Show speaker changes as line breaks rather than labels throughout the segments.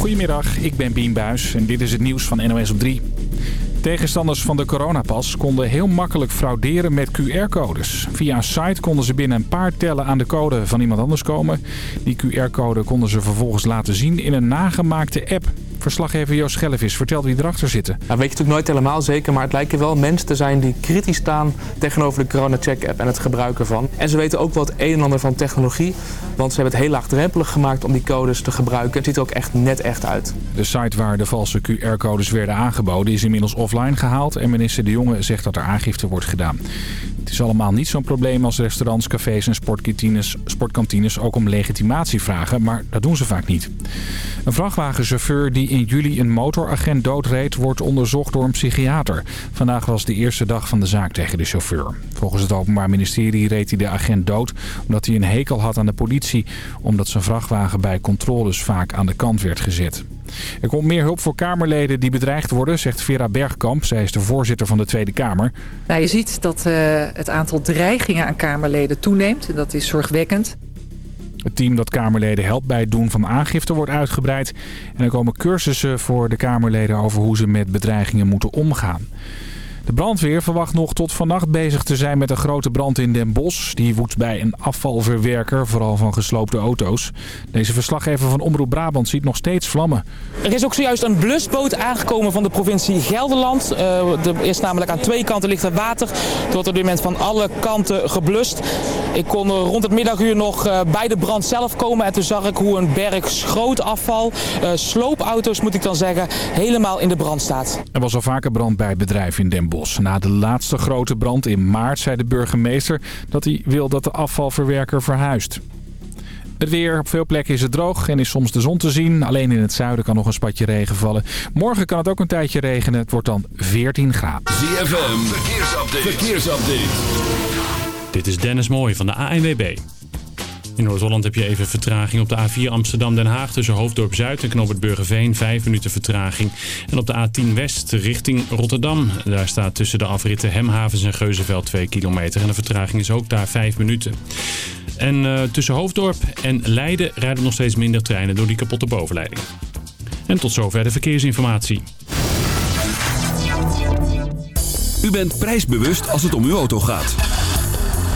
Goedemiddag, ik ben Bien Buis en dit is het nieuws van NOS op 3. Tegenstanders van de coronapas konden heel makkelijk frauderen met QR-codes. Via een site konden ze binnen een paar tellen aan de code van iemand anders komen. Die QR-code konden ze vervolgens laten zien in een nagemaakte app. Verslaggever Joost Schellevis vertelt wie erachter zitten.
Nou, weet je natuurlijk nooit helemaal zeker, maar het lijken wel mensen te zijn die kritisch staan tegenover de Corona Check app en het gebruiken van. En ze weten ook wel het een en ander van technologie, want ze hebben het heel laagdrempelig gemaakt om die codes te gebruiken. Het ziet er ook echt net echt uit.
De site waar de valse QR-codes werden aangeboden is inmiddels offline gehaald en minister De Jonge zegt dat er aangifte wordt gedaan. Het is allemaal niet zo'n probleem als restaurants, cafés en sportkantines, sportkantines ook om legitimatie vragen, maar dat doen ze vaak niet. Een vrachtwagenchauffeur die in juli een motoragent doodreed wordt onderzocht door een psychiater. Vandaag was de eerste dag van de zaak tegen de chauffeur. Volgens het Openbaar Ministerie reed hij de agent dood omdat hij een hekel had aan de politie. Omdat zijn vrachtwagen bij controles vaak aan de kant werd gezet. Er komt meer hulp voor Kamerleden die bedreigd worden, zegt Vera Bergkamp. Zij is de voorzitter van de Tweede Kamer.
Nou, je ziet dat uh, het aantal dreigingen aan Kamerleden toeneemt. En dat is zorgwekkend.
Het team dat Kamerleden helpt bij het doen van aangifte wordt uitgebreid. En er komen cursussen voor de Kamerleden over hoe ze met bedreigingen moeten omgaan. De brandweer verwacht nog tot vannacht bezig te zijn met een grote brand in Den Bosch. Die woedt bij een afvalverwerker, vooral van gesloopte auto's. Deze verslaggever van Omroep Brabant ziet nog steeds vlammen.
Er is ook zojuist een blusboot aangekomen van de provincie Gelderland. Uh, er is namelijk aan twee kanten ligt er water. Het wordt op dit moment van alle kanten geblust. Ik kon rond het middaguur nog uh, bij de brand zelf komen. En toen zag ik hoe een berg schroot afval, uh, sloopauto's moet ik dan zeggen, helemaal in de brand staat.
Er was al vaker brand bij bedrijven in Den Bosch. Na de laatste grote brand in maart zei de burgemeester dat hij wil dat de afvalverwerker verhuist. Het weer. Op veel plekken is het droog en is soms de zon te zien. Alleen in het zuiden kan nog een spatje regen vallen. Morgen kan het ook een tijdje regenen. Het wordt dan 14 graden.
ZFM. Verkeersupdate. Verkeersupdate.
Dit is Dennis Mooij van de ANWB. In Noord-Holland heb je even vertraging op de A4 Amsterdam-Den Haag tussen Hoofddorp Zuid en Knoopert Burgerveen. 5 minuten vertraging. En op de A10 West richting Rotterdam. Daar staat tussen de afritten Hemhavens en Geuzenveld 2 kilometer. En de vertraging is ook daar 5 minuten. En uh, tussen Hoofddorp en Leiden rijden nog steeds minder treinen door die kapotte bovenleiding. En tot zover de verkeersinformatie.
U bent prijsbewust als het om uw auto gaat.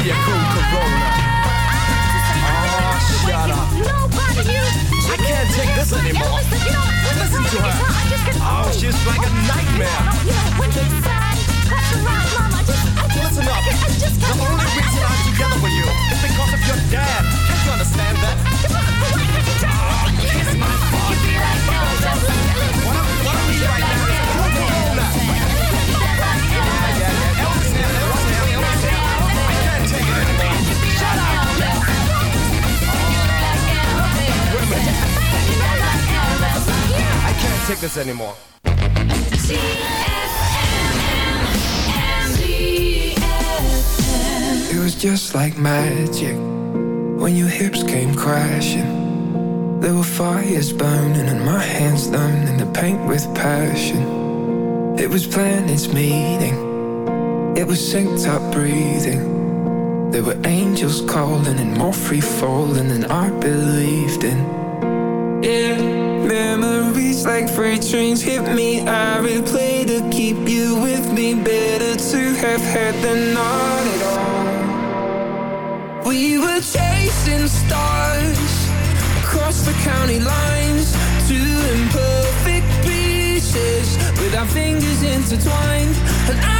A cool Corona. Oh, shut up. I can't take this anymore. Listen to her. Oh, she's like a nightmare. Listen up. The only reason I'm together with you is because of your dad. Can't you understand that? Ah, Kiss my butt. What I need right now take this anymore.
It was just like magic when your hips came crashing. There were fires burning and my hands in the paint with passion. It was planets meeting, it was synced up breathing. There were angels calling and more free falling than I believed in. Yeah, memories like freight trains hit me. I replay to keep you with me. Better to have had than not at all. We were chasing stars across the county lines, two imperfect pieces with our fingers intertwined. And I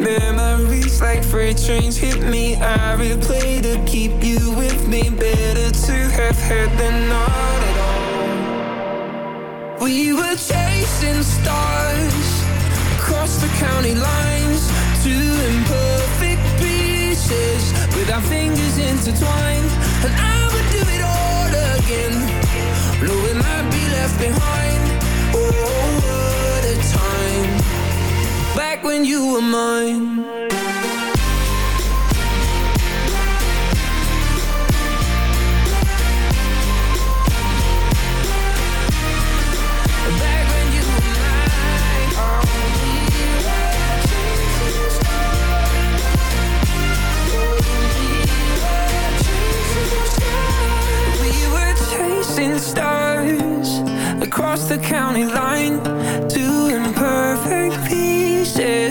memories like freight trains hit me. I replay to keep you with me. Better to have had than not at all. We were chasing stars across the county lines, two imperfect pieces with our fingers intertwined. And I would do it all again, knowing I'd be left behind. Oh, back when you were mine. Across the county line,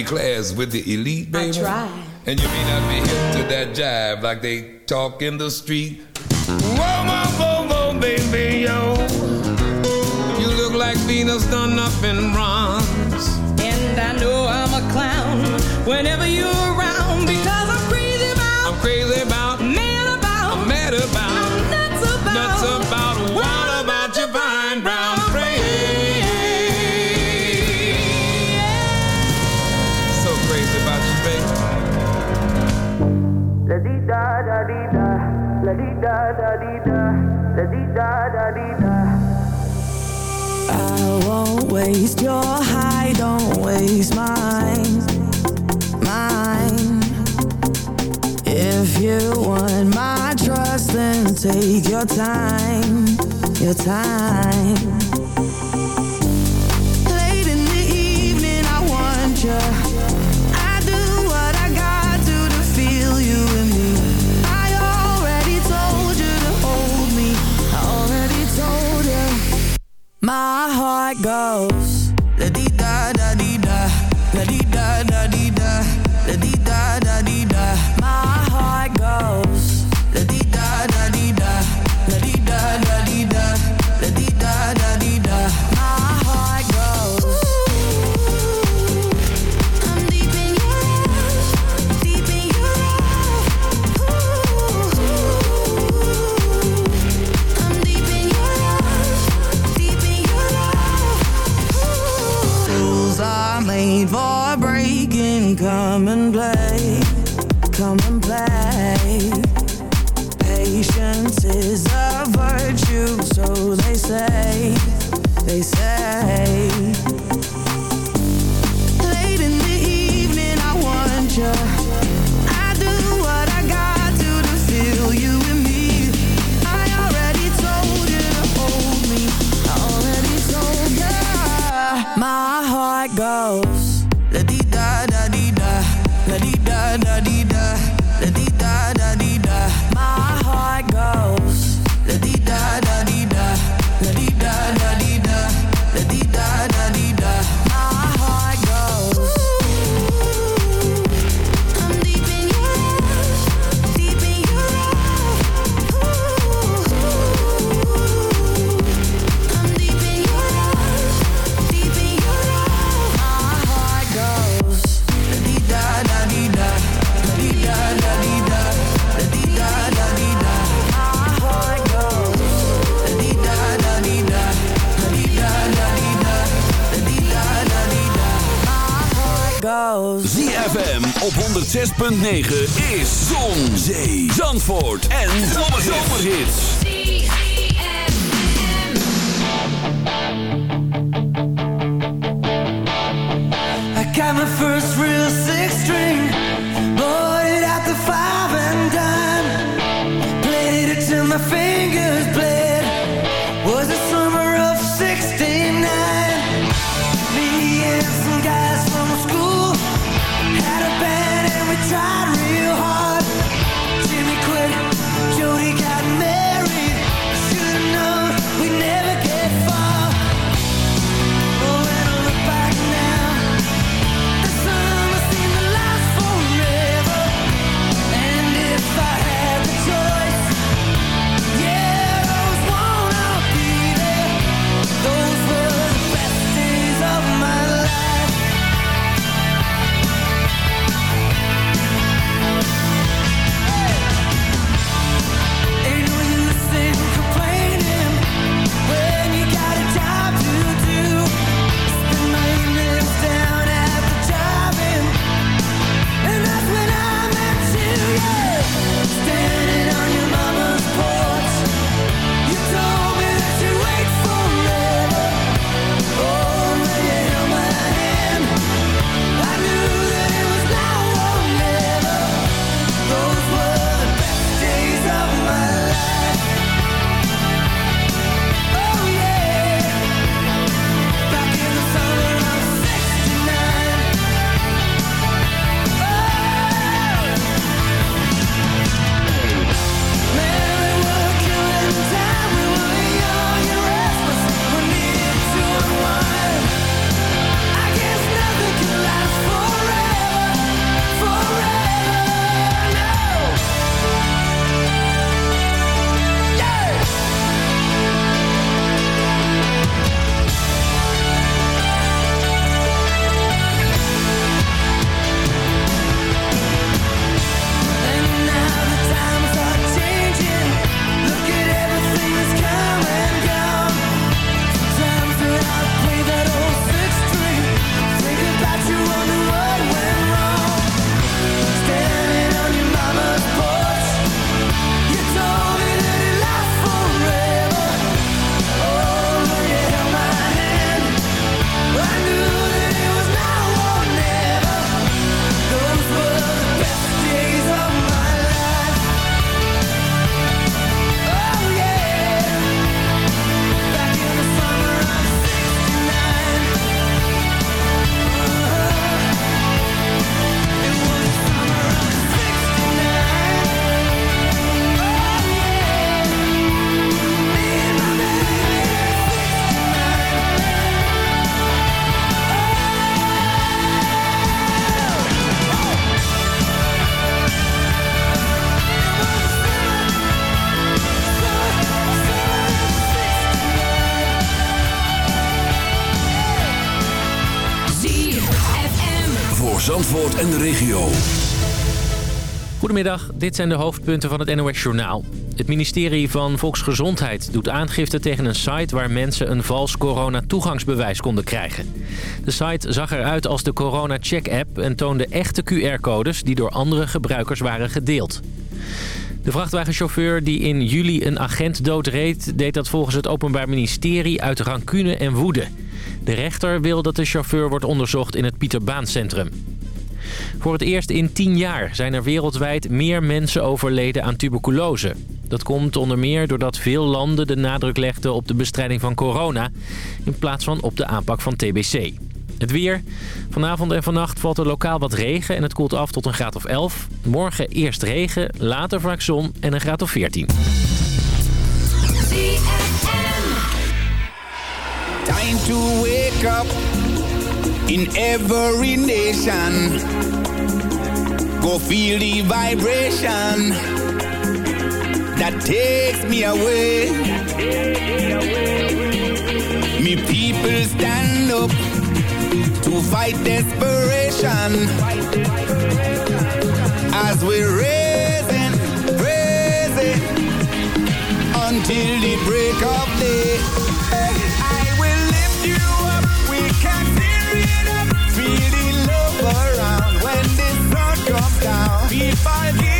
be
class with the elite, baby.
I try.
And you may not be hip to that jive like they talk in the street. Whoa, whoa, whoa, whoa, baby, yo. You look like Venus done up in bronze.
And I know I'm a clown whenever
I won't waste your high, don't waste mine, mine. If you want my trust, then take your time, your time. My heart goes and play, come and play. Patience is a virtue, so they say, they say.
ZFM op 106.9 is Zon, Zee, Zandvoort en Zomerhits.
I got my first real
dit zijn de hoofdpunten van het NOS Journaal. Het ministerie van Volksgezondheid doet aangifte tegen een site... waar mensen een vals corona-toegangsbewijs konden krijgen. De site zag eruit als de Corona Check-app... en toonde echte QR-codes die door andere gebruikers waren gedeeld. De vrachtwagenchauffeur die in juli een agent doodreed... deed dat volgens het Openbaar Ministerie uit rancune en woede. De rechter wil dat de chauffeur wordt onderzocht in het Pieterbaancentrum. Voor het eerst in 10 jaar zijn er wereldwijd meer mensen overleden aan tuberculose. Dat komt onder meer doordat veel landen de nadruk legden op de bestrijding van corona... in plaats van op de aanpak van TBC. Het weer. Vanavond en vannacht valt er lokaal wat regen en het koelt af tot een graad of 11. Morgen eerst regen, later vaak zon en een graad of 14.
Time to wake up in every nation. Go feel the vibration that takes me away. Me people stand up to fight desperation as we're raising, raising until the break of day. I will lift you up. We can down. We find.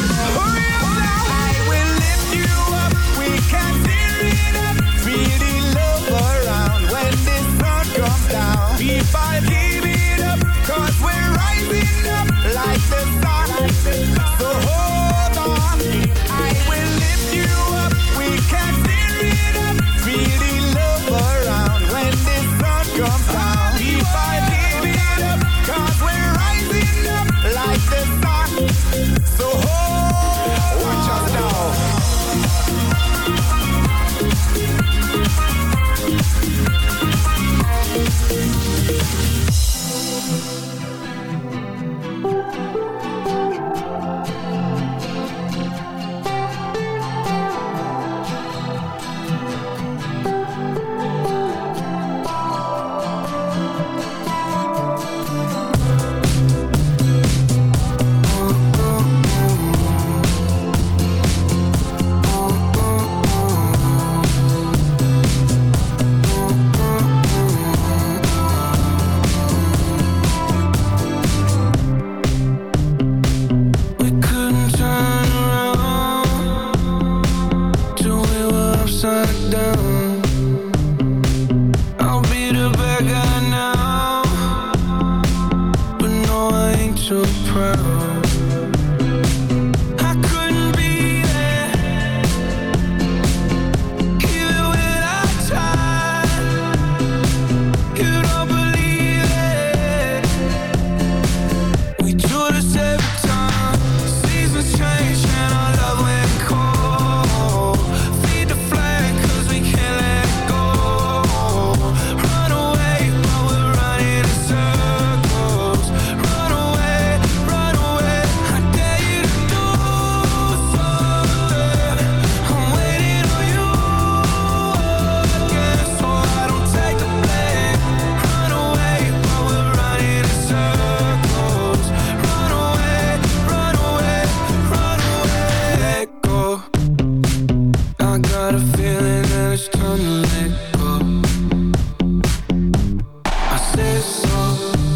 so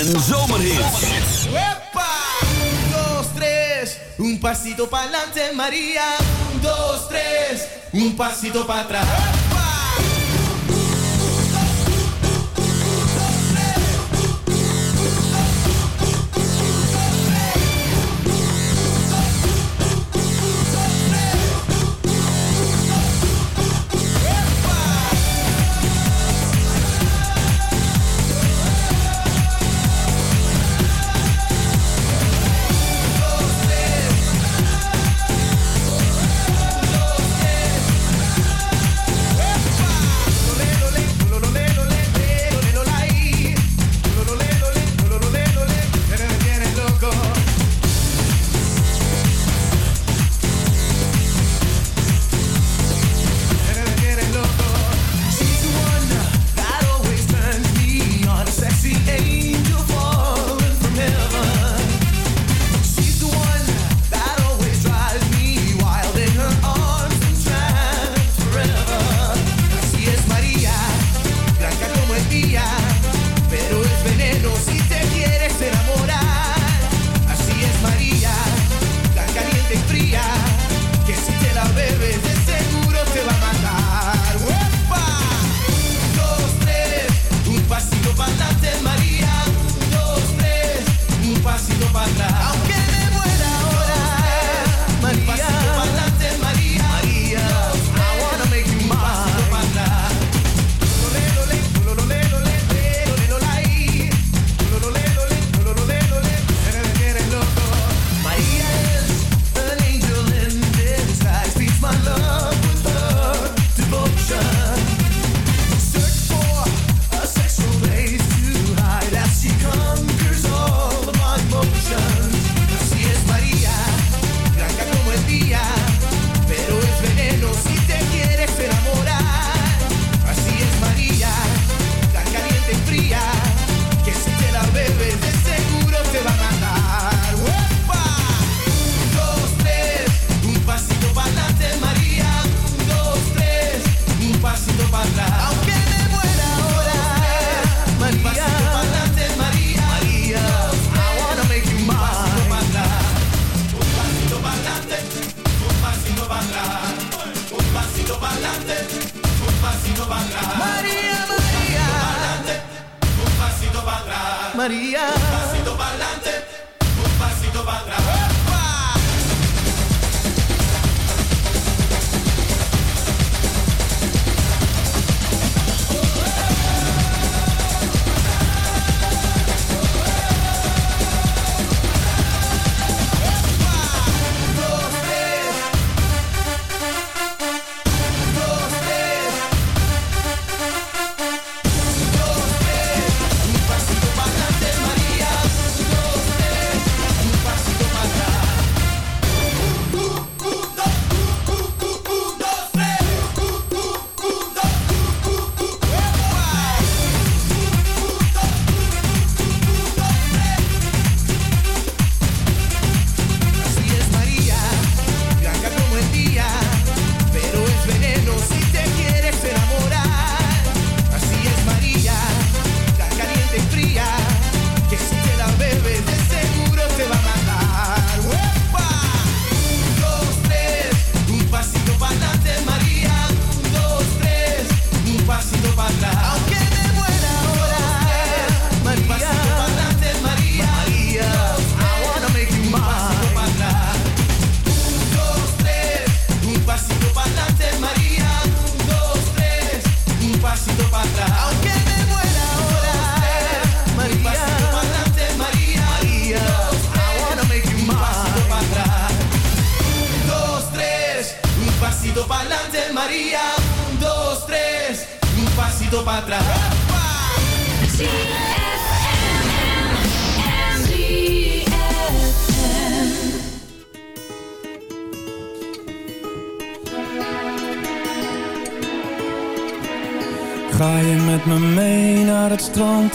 en zomerhit. Epa! 1, 2, 3,
un pasito pa'lante Maria. 1, 2, 3, un pasito para.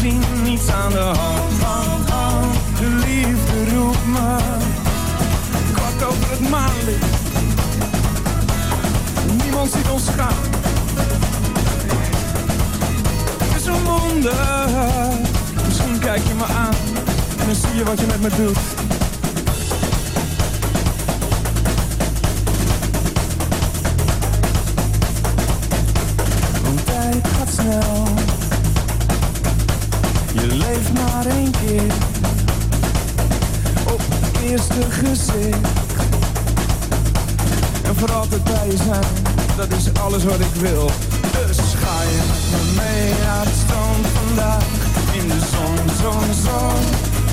Gezien. Niets aan de hand, hand, hand. De liefde roept me kwart over het maanlicht. Niemand ziet ons gaan. Het is een wonder. Misschien kijk je me aan en dan zie je wat je met me doet. Maar één keer op het eerste gezicht. En voor altijd bij je zijn, dat is alles wat ik wil. Dus ga je met me mee naar het strand vandaag. In de zon, zon, zon.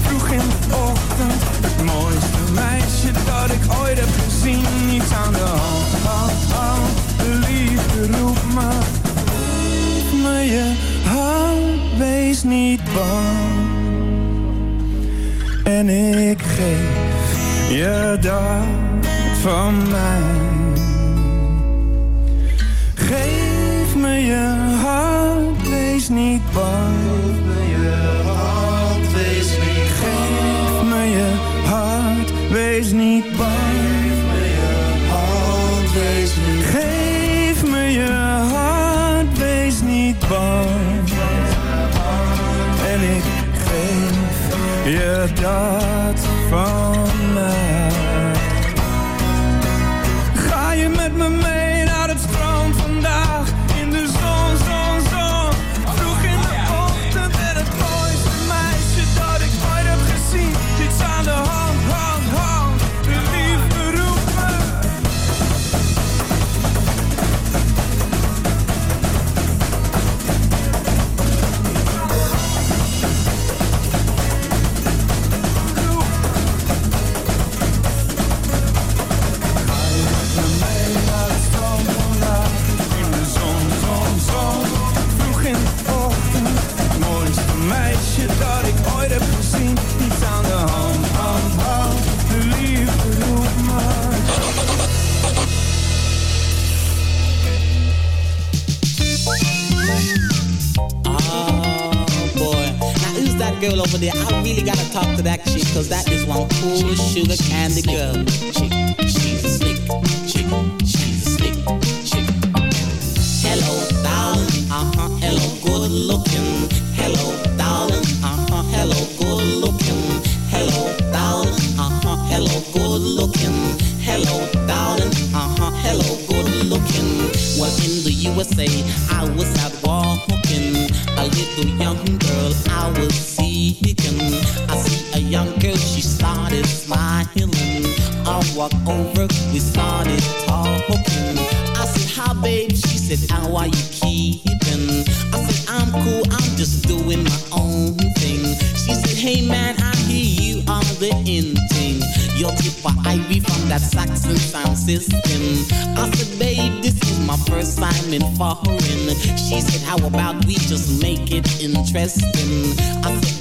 Vroeg in de ochtend. Het mooiste meisje dat ik ooit heb gezien. Niets aan de hand, hand, hand. De liefde roept me. Geef me je hand, wees niet bang. En ik geef je dat van mij. Geef me je hand, wees niet bang. Geef me je hand, wees niet bang. Geef je dat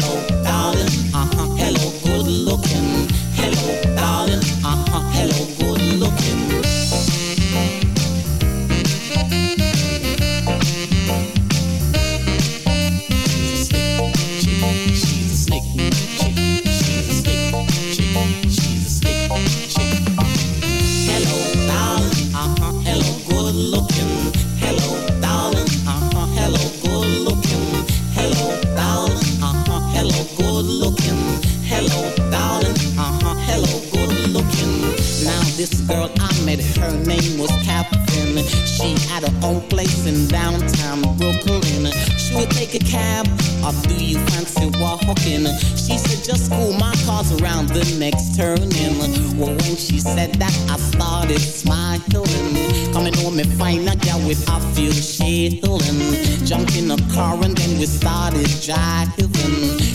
Hello, darling, uh huh, hello, fancy walking? She said, just school my cars around the next turning. Well, when she said that, I started smiling. Coming home and find a girl with a few shilling. Jumped in a car and then we started driving.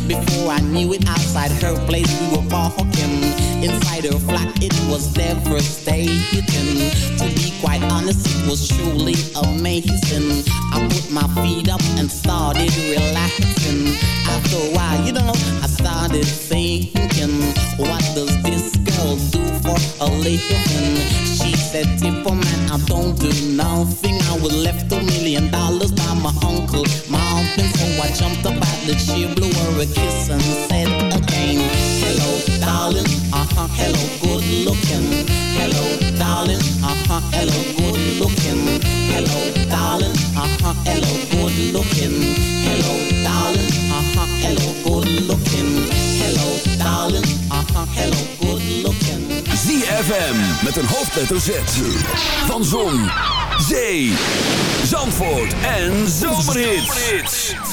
Before I knew it, outside her place we were walking. Inside her flat, it was devastating. To be quite honest, it was truly amazing. I put my feet up and started relaxing. After a while, you know, I started thinking, what does this girl do for a living? She said, Tippa man, I don't do nothing. I was left a million dollars by my uncle Marvin. So I jumped up out the chair, blew a kiss and said again, Hello, darling, uh-huh, hello, good looking. Hello, darling, uh-huh, hello, good looking. Hello, darling, uh-huh, hello, good looking. Hello, darling, uh-huh, hello, good looking. Hello, darling, uh-huh, hello, good looking.
ZFM met een hoofdletter Z. Van Zon, Zee, Zandvoort en Zomerhits.